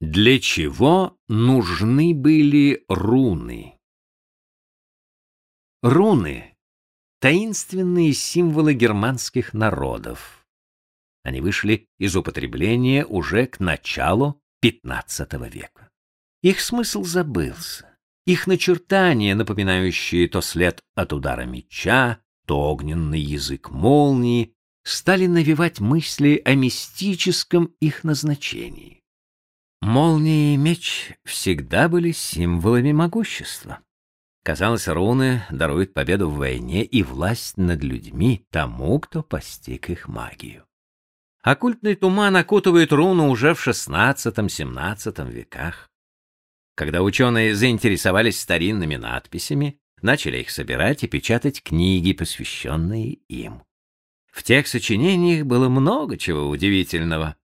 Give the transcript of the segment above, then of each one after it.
Для чего нужны были руны? Руны — таинственные символы германских народов. Они вышли из употребления уже к началу XV века. Их смысл забылся. Их начертания, напоминающие то след от удара меча, то огненный язык молнии, стали навевать мысли о мистическом их назначении. Молния и меч всегда были символами могущества. Казалось, руны даруют победу в войне и власть над людьми тому, кто постиг их магию. Оккультный туман окутывает руну уже в XVI-XVII веках. Когда ученые заинтересовались старинными надписями, начали их собирать и печатать книги, посвященные им. В тех сочинениях было много чего удивительного.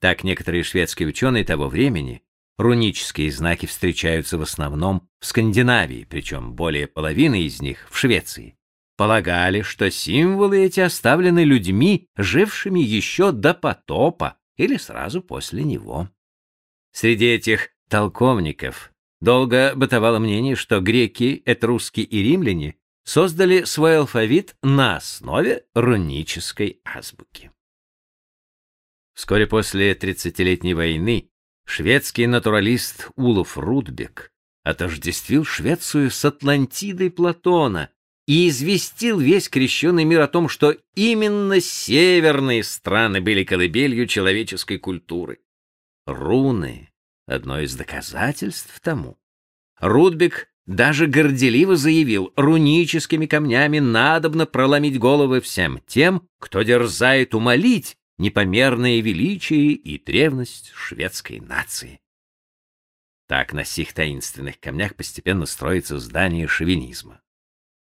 Так некоторые шведские ученые того времени рунические знаки встречаются в основном в Скандинавии, причем более половины из них в Швеции. Полагали, что символы эти оставлены людьми, жившими еще до потопа или сразу после него. Среди этих толковников долго бытовало мнение, что греки, этруски и римляне создали свой алфавит на основе рунической азбуки. Вскоре после тридцатилетней войны шведский натуралист Улов Рудбек отождествил Швецию с Атлантидой Платона и известил весь крещенный мир о том, что именно северные страны были колыбелью человеческой культуры. Руны — одно из доказательств тому. Рудбек даже горделиво заявил, руническими камнями надобно проломить головы всем тем, кто дерзает умолить непомерное величие и древность шведской нации. Так на сих таинственных камнях постепенно строится здание шовинизма.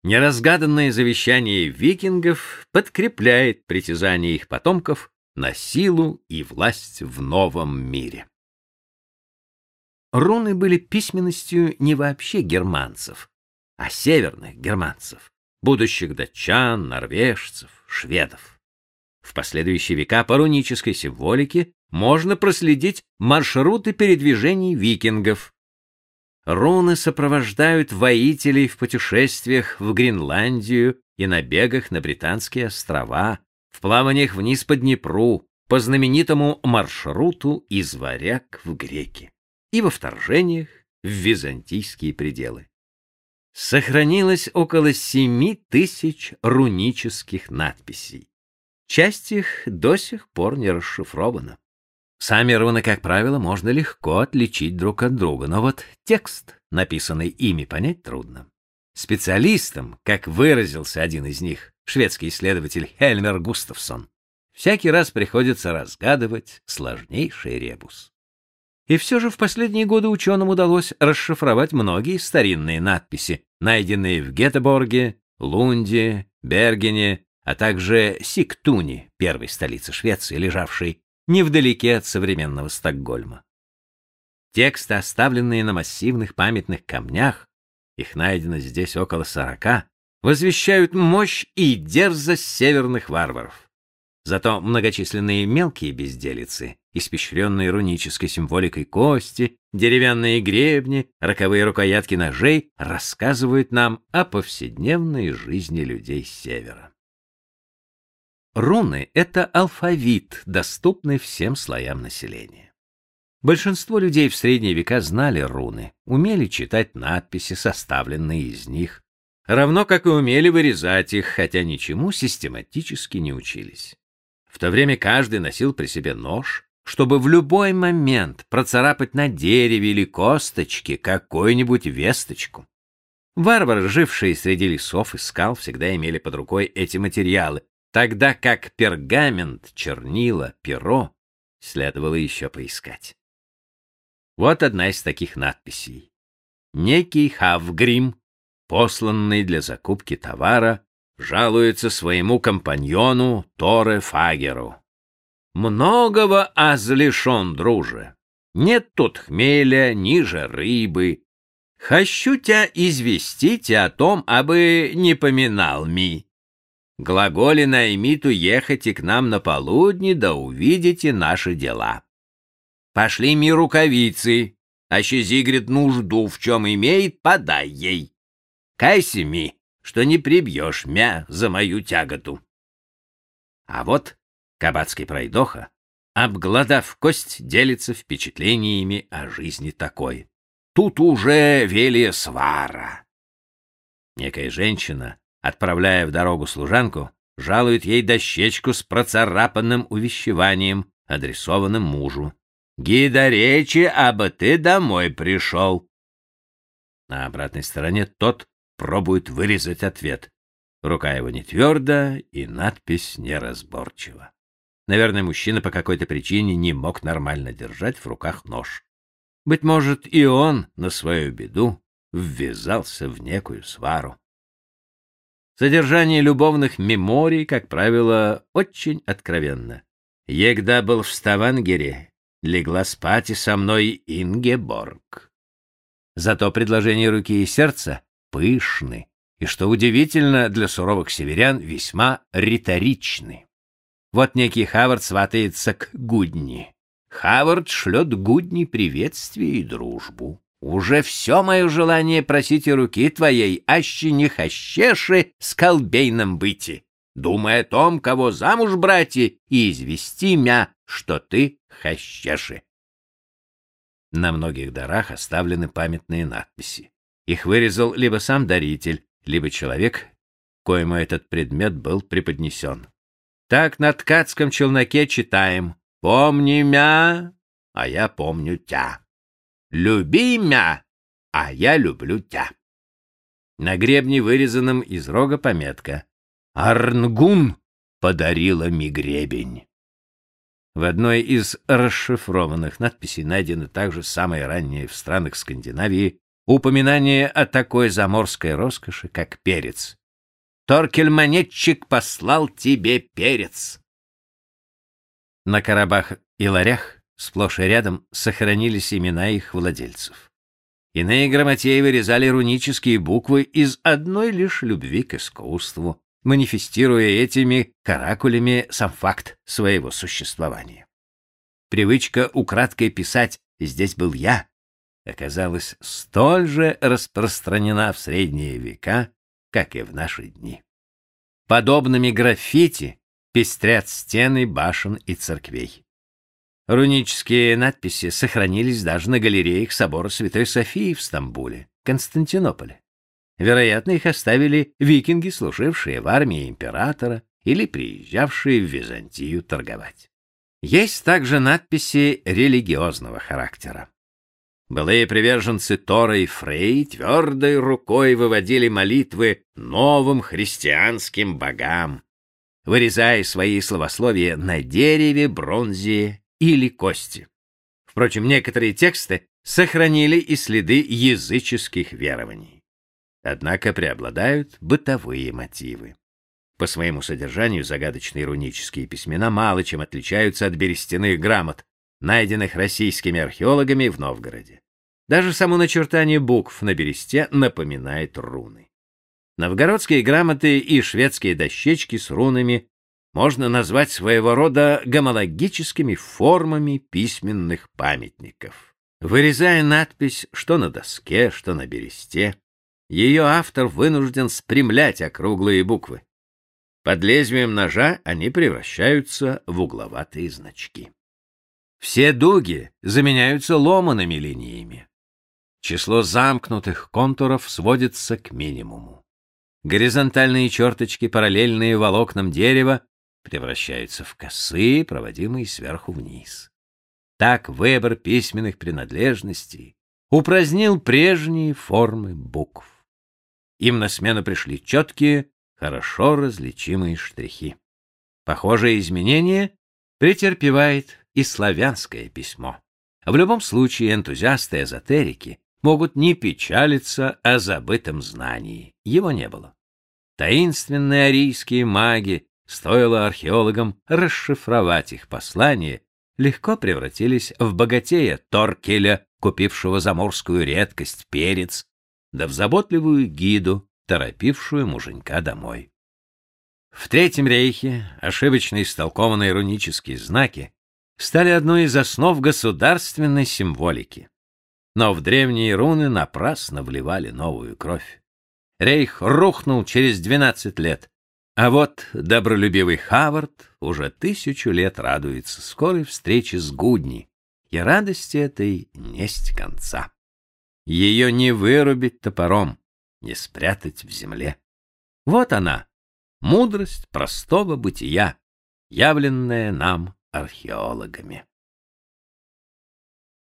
Неразгаданное завещание викингов подкрепляет притязания их потомков на силу и власть в новом мире. Руны были письменностью не вообще германцев, а северных германцев, будущих датчан, норвежцев, шведов. В последующие века по рунической символике можно проследить маршруты передвижений викингов. Руны сопровождают воителей в путешествиях в Гренландию и набегах на британские острова, в плаваниях вниз по Днепру, по знаменитому маршруту из варяг в греки и во вторжениях в византийские пределы. Сохранилось около семи тысяч рунических надписей. Часть их до сих пор не расшифрована. Сами руны, как правило, можно легко отличить друг от друга, но вот текст, написанный ими, понять трудно. Специалистам, как выразился один из них, шведский исследователь Хельмер Густавсон, всякий раз приходится разгадывать сложнейший ребус. И все же в последние годы ученым удалось расшифровать многие старинные надписи, найденные в Гетеборге, Лунде, Бергене а также Сиктуни, первой столицы Швеции, лежавшей невдалеке от современного Стокгольма. Тексты, оставленные на массивных памятных камнях, их найдено здесь около сорока, возвещают мощь и дерзость северных варваров. Зато многочисленные мелкие безделицы, испещренные рунической символикой кости, деревянные гребни, роковые рукоятки ножей, рассказывают нам о повседневной жизни людей севера. Руны — это алфавит, доступный всем слоям населения. Большинство людей в средние века знали руны, умели читать надписи, составленные из них, равно как и умели вырезать их, хотя ничему систематически не учились. В то время каждый носил при себе нож, чтобы в любой момент процарапать на дереве или косточке какую-нибудь весточку. Варвары, жившие среди лесов и скал, всегда имели под рукой эти материалы, тогда как пергамент, чернила, перо следовало еще поискать. Вот одна из таких надписей. Некий Хавгрим, посланный для закупки товара, жалуется своему компаньону Торе Фагеру. «Многого азлишон, друже. Нет тут хмеля, ниже рыбы. Хочу тебя известить о том, абы не поминал ми. Глаголи наймиту ехайте к нам на полудни, да увидите наши дела. Пошли ми рукавицы, аще Зигрид нужду в чем имеет, подай ей. Кайся ми, что не прибьешь мя за мою тяготу. А вот кабацкий пройдоха, обглодав кость, делится впечатлениями о жизни такой. Тут уже велия свара. Некая женщина, отправляя в дорогу служанку, жалует ей дощечку с процарапанным увещеванием, адресованным мужу. «Гида речи, абы ты домой пришел». На обратной стороне тот пробует вырезать ответ. Рука его не тверда, и надпись неразборчива. Наверное, мужчина по какой-то причине не мог нормально держать в руках нож. Быть может, и он на свою беду ввязался в некую свару. Содержание любовных меморий, как правило, очень откровенно. Егда был в Ставангере, легла спать и со мной Ингеборг. Зато предложения руки и сердца пышны, и, что удивительно для суровых северян, весьма риторичны. Вот некий Хавард сватается к Гудни. Хавард шлет Гудни приветствие и дружбу. Уже все мое желание просить и руки твоей, аще не хащеши с колбейном быти, думая о том, кого замуж брать и извести мя, что ты хащеши. На многих дарах оставлены памятные надписи. Их вырезал либо сам даритель, либо человек, коему этот предмет был преподнесен. Так на ткацком челноке читаем «Помни мя, а я помню тя». «Люби мя, а я люблю тя». На гребне, вырезанном из рога, пометка «Арнгун подарила ми гребень». В одной из расшифрованных надписей найдены также самые ранние в странах Скандинавии упоминание о такой заморской роскоши, как перец. Торкель-монетчик послал тебе перец. На коробах и ларях сплошь и рядом сохранились имена их владельцев. Иные грамотеи вырезали рунические буквы из одной лишь любви к искусству, манифестируя этими каракулями сам факт своего существования. Привычка украдкой писать «здесь был я» оказалась столь же распространена в средние века, как и в наши дни. Подобными граффити пестрят стены башен и церквей. Рунические надписи сохранились даже на галереях собора Святой Софии в Стамбуле, Константинополе. Вероятно, их оставили викинги, служившие в армии императора или приезжавшие в Византию торговать. Есть также надписи религиозного характера. Былые приверженцы Тора и Фрей твердой рукой выводили молитвы новым христианским богам, вырезая свои словословия на дереве, бронзе или кости. Впрочем, некоторые тексты сохранили и следы языческих верований. Однако преобладают бытовые мотивы. По своему содержанию загадочные рунические письмена мало чем отличаются от берестяных грамот, найденных российскими археологами в Новгороде. Даже само начертание букв на бересте напоминает руны. Новгородские грамоты и шведские дощечки с рунами можно назвать своего рода гомологическими формами письменных памятников. Вырезая надпись что на доске, что на бересте, ее автор вынужден спрямлять округлые буквы. Под лезвием ножа они превращаются в угловатые значки. Все дуги заменяются ломаными линиями. Число замкнутых контуров сводится к минимуму. Горизонтальные черточки, параллельные волокнам дерева, превращаются в косы, проводимые сверху вниз. Так выбор письменных принадлежностей упразднил прежние формы букв. Им на смену пришли четкие, хорошо различимые штрихи. Похожее изменение претерпевает и славянское письмо. В любом случае энтузиасты-эзотерики могут не печалиться о забытом знании. Его не было. Таинственные арийские маги, стоило археологам расшифровать их послание, легко превратились в богатея Торкеля, купившего заморскую редкость перец, да в заботливую гиду, торопившую муженька домой. В Третьем рейхе ошибочно истолкованные рунические знаки стали одной из основ государственной символики. Но в древние руны напрасно вливали новую кровь. Рейх рухнул через 12 лет, а вот добролюбивый Хавард уже тысячу лет радуется скорой встрече с Гудни, и радости этой несть конца. Ее не вырубить топором, не спрятать в земле. Вот она, мудрость простого бытия, явленная нам археологами.